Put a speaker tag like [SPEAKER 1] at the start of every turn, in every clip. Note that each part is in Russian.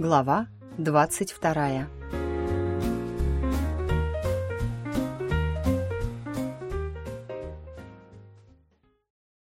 [SPEAKER 1] Глава 22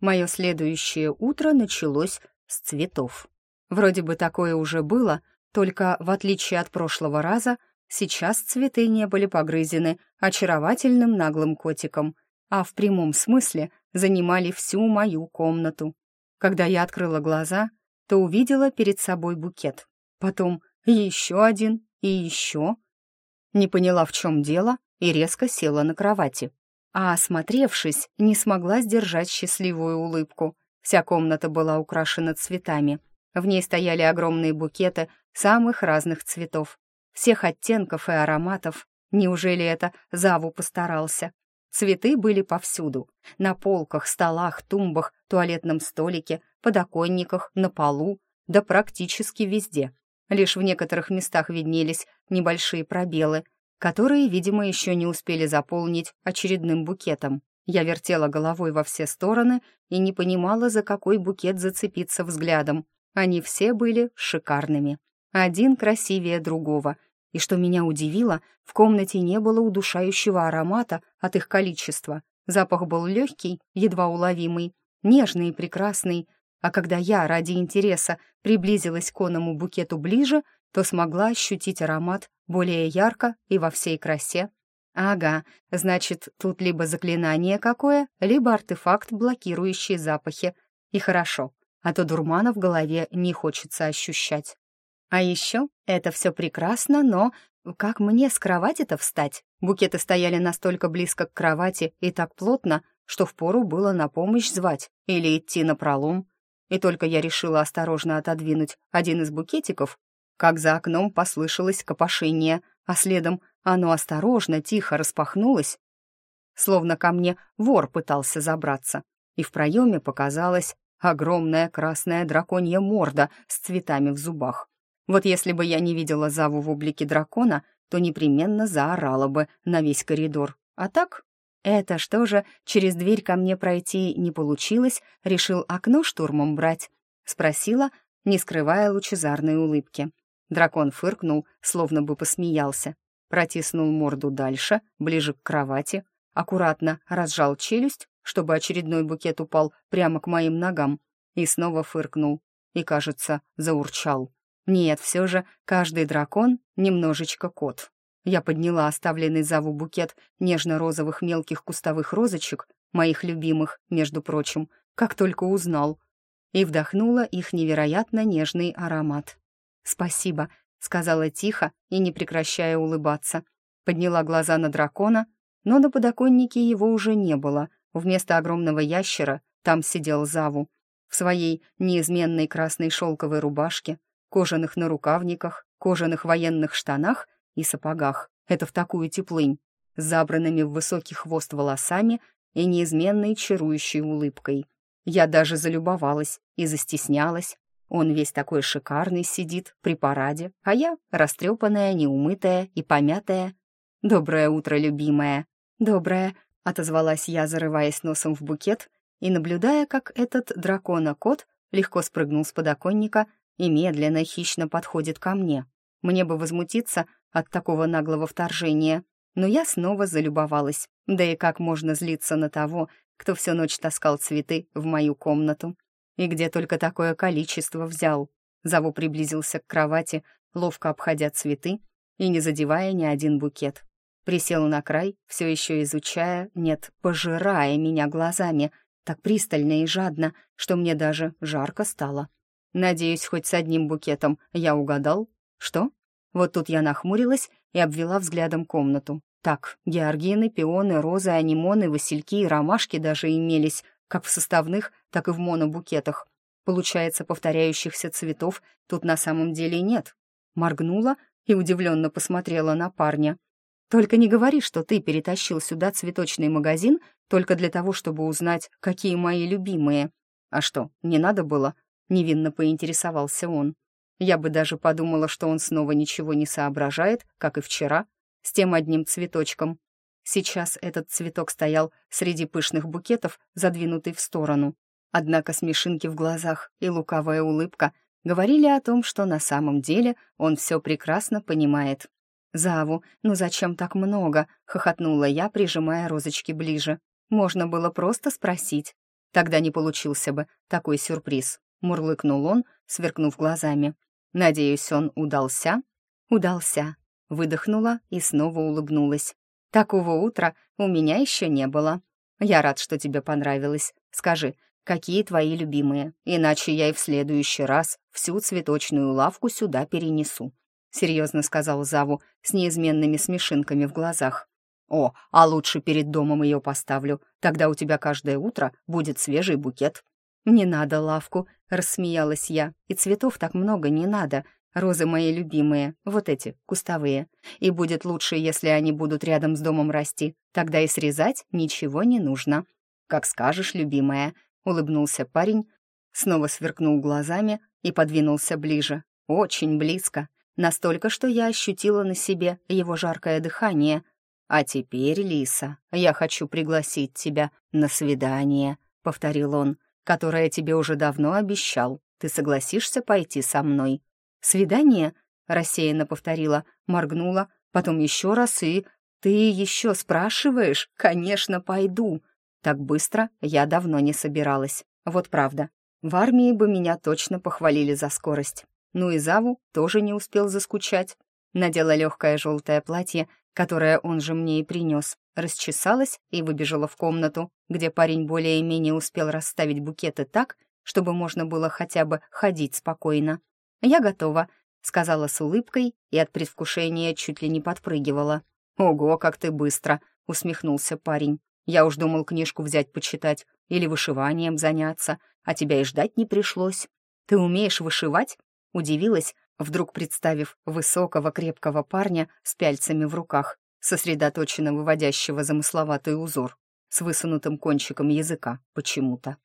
[SPEAKER 1] Мое следующее утро началось с цветов. Вроде бы такое уже было, только, в отличие от прошлого раза, сейчас цветы не были погрызены очаровательным наглым котиком, а в прямом смысле занимали всю мою комнату. Когда я открыла глаза, то увидела перед собой букет. Потом еще один и еще. Не поняла, в чем дело, и резко села на кровати а, осмотревшись, не смогла сдержать счастливую улыбку. Вся комната была украшена цветами. В ней стояли огромные букеты самых разных цветов, всех оттенков и ароматов. Неужели это Заву постарался? Цветы были повсюду. На полках, столах, тумбах, туалетном столике, подоконниках, на полу, да практически везде. Лишь в некоторых местах виднелись небольшие пробелы, которые, видимо, еще не успели заполнить очередным букетом. Я вертела головой во все стороны и не понимала, за какой букет зацепиться взглядом. Они все были шикарными. Один красивее другого. И что меня удивило, в комнате не было удушающего аромата от их количества. Запах был легкий, едва уловимый, нежный и прекрасный. А когда я ради интереса приблизилась к оному букету ближе, то смогла ощутить аромат более ярко и во всей красе. Ага, значит, тут либо заклинание какое, либо артефакт, блокирующий запахи. И хорошо, а то дурмана в голове не хочется ощущать. А еще это все прекрасно, но как мне с кровати-то встать? Букеты стояли настолько близко к кровати и так плотно, что впору было на помощь звать или идти на пролом. И только я решила осторожно отодвинуть один из букетиков, как за окном послышалось копошение, а следом оно осторожно, тихо распахнулось, словно ко мне вор пытался забраться, и в проеме показалась огромная красная драконья морда с цветами в зубах. Вот если бы я не видела Заву в облике дракона, то непременно заорала бы на весь коридор. А так, это что же, через дверь ко мне пройти не получилось, решил окно штурмом брать? Спросила, не скрывая лучезарной улыбки. Дракон фыркнул, словно бы посмеялся, протиснул морду дальше, ближе к кровати, аккуратно разжал челюсть, чтобы очередной букет упал прямо к моим ногам, и снова фыркнул, и, кажется, заурчал. Нет, все же каждый дракон немножечко кот. Я подняла оставленный Заву букет нежно-розовых мелких кустовых розочек, моих любимых, между прочим, как только узнал, и вдохнула их невероятно нежный аромат. «Спасибо», — сказала тихо и не прекращая улыбаться. Подняла глаза на дракона, но на подоконнике его уже не было. Вместо огромного ящера там сидел Заву в своей неизменной красной шелковой рубашке, кожаных нарукавниках, кожаных военных штанах и сапогах. Это в такую теплынь, забранными в высокий хвост волосами и неизменной чарующей улыбкой. Я даже залюбовалась и застеснялась, он весь такой шикарный сидит при параде, а я растрепанная, неумытая и помятая. «Доброе утро, любимая!» «Доброе!» — отозвалась я, зарываясь носом в букет и наблюдая, как этот дракона-кот легко спрыгнул с подоконника и медленно, хищно подходит ко мне. Мне бы возмутиться от такого наглого вторжения, но я снова залюбовалась. Да и как можно злиться на того, кто всю ночь таскал цветы в мою комнату? И где только такое количество взял? Заву приблизился к кровати, ловко обходя цветы и не задевая ни один букет. Присел на край, все еще изучая, нет, пожирая меня глазами, так пристально и жадно, что мне даже жарко стало. Надеюсь, хоть с одним букетом я угадал? Что? Вот тут я нахмурилась и обвела взглядом комнату. Так, георгины, пионы, розы, анимоны, васильки и ромашки даже имелись, как в составных, так и в монобукетах. Получается, повторяющихся цветов тут на самом деле нет. Моргнула и удивленно посмотрела на парня. «Только не говори, что ты перетащил сюда цветочный магазин только для того, чтобы узнать, какие мои любимые. А что, не надо было?» — невинно поинтересовался он. Я бы даже подумала, что он снова ничего не соображает, как и вчера, с тем одним цветочком. Сейчас этот цветок стоял среди пышных букетов, задвинутый в сторону. Однако смешинки в глазах и лукавая улыбка Говорили о том, что на самом деле он все прекрасно понимает. «Заву, ну зачем так много?» — хохотнула я, прижимая розочки ближе. «Можно было просто спросить. Тогда не получился бы такой сюрприз», — мурлыкнул он, сверкнув глазами. «Надеюсь, он удался?» «Удался», — выдохнула и снова улыбнулась. «Такого утра у меня еще не было. Я рад, что тебе понравилось. Скажи, какие твои любимые, иначе я и в следующий раз всю цветочную лавку сюда перенесу», — серьезно сказал Заву с неизменными смешинками в глазах. «О, а лучше перед домом ее поставлю, тогда у тебя каждое утро будет свежий букет». «Не надо лавку», — рассмеялась я, «и цветов так много не надо, розы мои любимые, вот эти, кустовые, и будет лучше, если они будут рядом с домом расти, тогда и срезать ничего не нужно». «Как скажешь, любимая», улыбнулся парень, снова сверкнул глазами и подвинулся ближе, очень близко, настолько, что я ощутила на себе его жаркое дыхание. «А теперь, Лиса, я хочу пригласить тебя на свидание», — повторил он, «которое тебе уже давно обещал. Ты согласишься пойти со мной?» «Свидание?» — рассеянно повторила, моргнула, потом еще раз и... «Ты еще спрашиваешь? Конечно, пойду!» Так быстро я давно не собиралась. Вот правда. В армии бы меня точно похвалили за скорость. Ну и Заву тоже не успел заскучать. Надела легкое желтое платье, которое он же мне и принес, расчесалась и выбежала в комнату, где парень более-менее успел расставить букеты так, чтобы можно было хотя бы ходить спокойно. «Я готова», — сказала с улыбкой и от предвкушения чуть ли не подпрыгивала. «Ого, как ты быстро!» — усмехнулся парень. Я уж думал книжку взять почитать или вышиванием заняться, а тебя и ждать не пришлось. Ты умеешь вышивать?» Удивилась, вдруг представив высокого крепкого парня с пяльцами в руках, сосредоточенно выводящего замысловатый узор, с высунутым кончиком языка почему-то.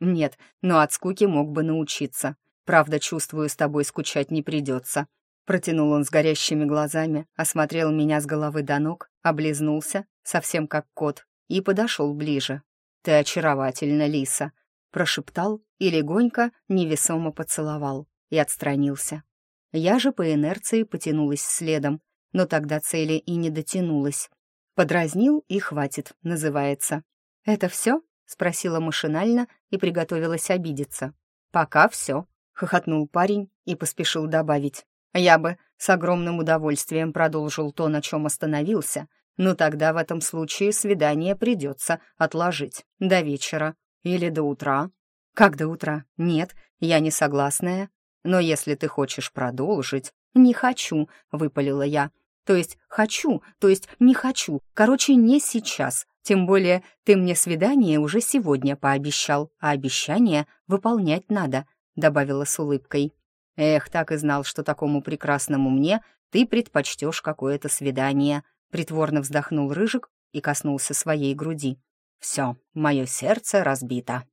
[SPEAKER 1] «Нет, но от скуки мог бы научиться. Правда, чувствую, с тобой скучать не придется». Протянул он с горящими глазами, осмотрел меня с головы до ног, облизнулся, совсем как кот, и подошел ближе. «Ты очаровательна, Лиса», — прошептал и легонько, невесомо поцеловал и отстранился. Я же по инерции потянулась следом, но тогда цели и не дотянулась. Подразнил и хватит, называется. «Это все?» — спросила машинально и приготовилась обидеться. «Пока все», — хохотнул парень и поспешил добавить. «Я бы с огромным удовольствием продолжил то, на чем остановился, ну тогда в этом случае свидание придется отложить до вечера или до утра. Как до утра? Нет, я не согласная. Но если ты хочешь продолжить... Не хочу, выпалила я. То есть хочу, то есть не хочу. Короче, не сейчас. Тем более ты мне свидание уже сегодня пообещал, а обещание выполнять надо, добавила с улыбкой. Эх, так и знал, что такому прекрасному мне ты предпочтешь какое-то свидание, Притворно вздохнул Рыжик и коснулся своей груди. «Все, мое сердце разбито».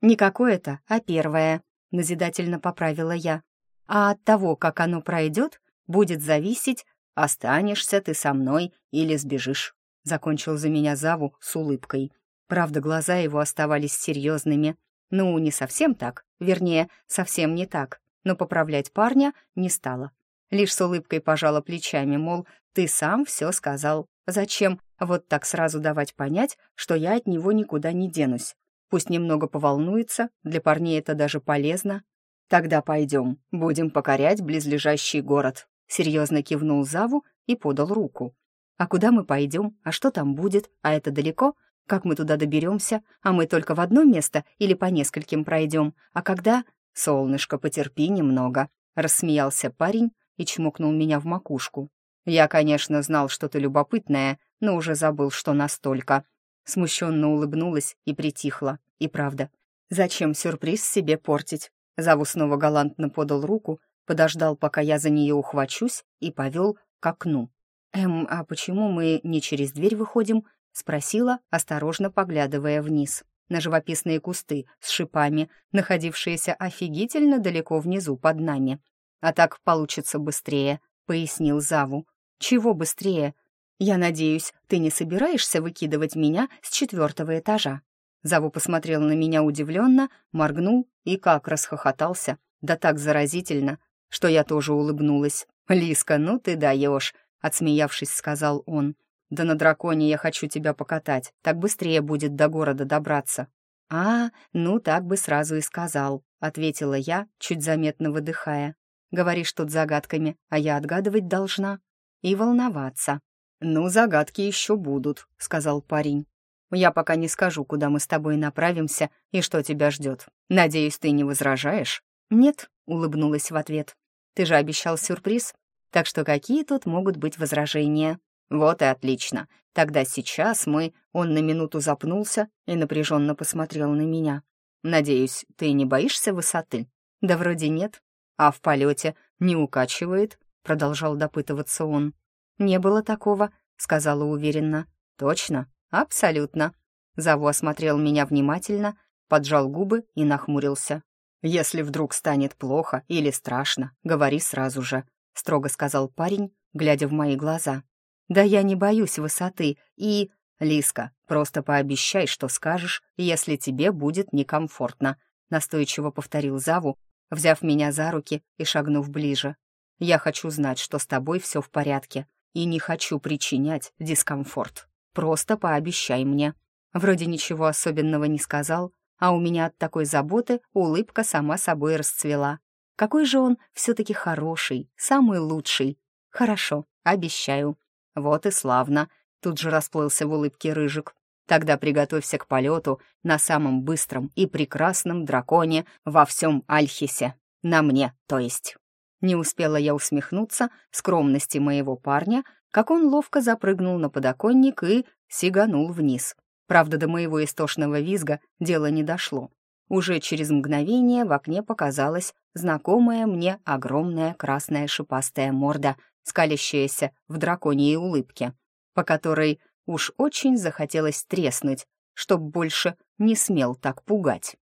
[SPEAKER 1] «Не какое-то, а первое», — назидательно поправила я. «А от того, как оно пройдет, будет зависеть, останешься ты со мной или сбежишь», — закончил за меня Заву с улыбкой. Правда, глаза его оставались серьезными. Ну, не совсем так, вернее, совсем не так, но поправлять парня не стала. Лишь с улыбкой пожала плечами, мол, ты сам все сказал. Зачем вот так сразу давать понять, что я от него никуда не денусь? Пусть немного поволнуется, для парней это даже полезно. Тогда пойдем, будем покорять близлежащий город. Серьезно кивнул Заву и подал руку. А куда мы пойдем? А что там будет? А это далеко? Как мы туда доберемся? А мы только в одно место или по нескольким пройдем? А когда? Солнышко, потерпи немного. Рассмеялся парень и чмокнул меня в макушку. «Я, конечно, знал, что ты любопытная, но уже забыл, что настолько». Смущенно улыбнулась и притихла. И правда, зачем сюрприз себе портить? Заву снова галантно подал руку, подождал, пока я за нее ухвачусь, и повел к окну. «Эм, а почему мы не через дверь выходим?» — спросила, осторожно поглядывая вниз на живописные кусты с шипами, находившиеся офигительно далеко внизу под нами. «А так получится быстрее», — пояснил Заву. «Чего быстрее? Я надеюсь, ты не собираешься выкидывать меня с четвертого этажа?» Заву посмотрел на меня удивленно, моргнул и как расхохотался, да так заразительно, что я тоже улыбнулась. «Лиска, ну ты даешь!» — отсмеявшись, сказал он. «Да на драконе я хочу тебя покатать, так быстрее будет до города добраться». «А, ну так бы сразу и сказал», — ответила я, чуть заметно выдыхая. «Говоришь тут загадками, а я отгадывать должна. И волноваться». «Ну, загадки еще будут», — сказал парень. «Я пока не скажу, куда мы с тобой направимся и что тебя ждет. Надеюсь, ты не возражаешь?» «Нет», — улыбнулась в ответ. «Ты же обещал сюрприз, так что какие тут могут быть возражения?» «Вот и отлично. Тогда сейчас мы...» Он на минуту запнулся и напряженно посмотрел на меня. «Надеюсь, ты не боишься высоты?» «Да вроде нет. А в полете не укачивает?» Продолжал допытываться он. «Не было такого», — сказала уверенно. «Точно? Абсолютно». Заву осмотрел меня внимательно, поджал губы и нахмурился. «Если вдруг станет плохо или страшно, говори сразу же», — строго сказал парень, глядя в мои глаза. «Да я не боюсь высоты и...» «Лиска, просто пообещай, что скажешь, если тебе будет некомфортно», — настойчиво повторил Заву, взяв меня за руки и шагнув ближе. «Я хочу знать, что с тобой все в порядке, и не хочу причинять дискомфорт. Просто пообещай мне». Вроде ничего особенного не сказал, а у меня от такой заботы улыбка сама собой расцвела. Какой же он все-таки хороший, самый лучший. Хорошо, обещаю. Вот и славно. Тут же расплылся в улыбке Рыжик. Тогда приготовься к полету на самом быстром и прекрасном драконе во всем Альхисе. На мне, то есть. Не успела я усмехнуться скромности моего парня, как он ловко запрыгнул на подоконник и сиганул вниз. Правда, до моего истошного визга дело не дошло. Уже через мгновение в окне показалась знакомая мне огромная красная шипастая морда, скалящаяся в драконьей улыбке, по которой уж очень захотелось треснуть, чтоб больше не смел так пугать.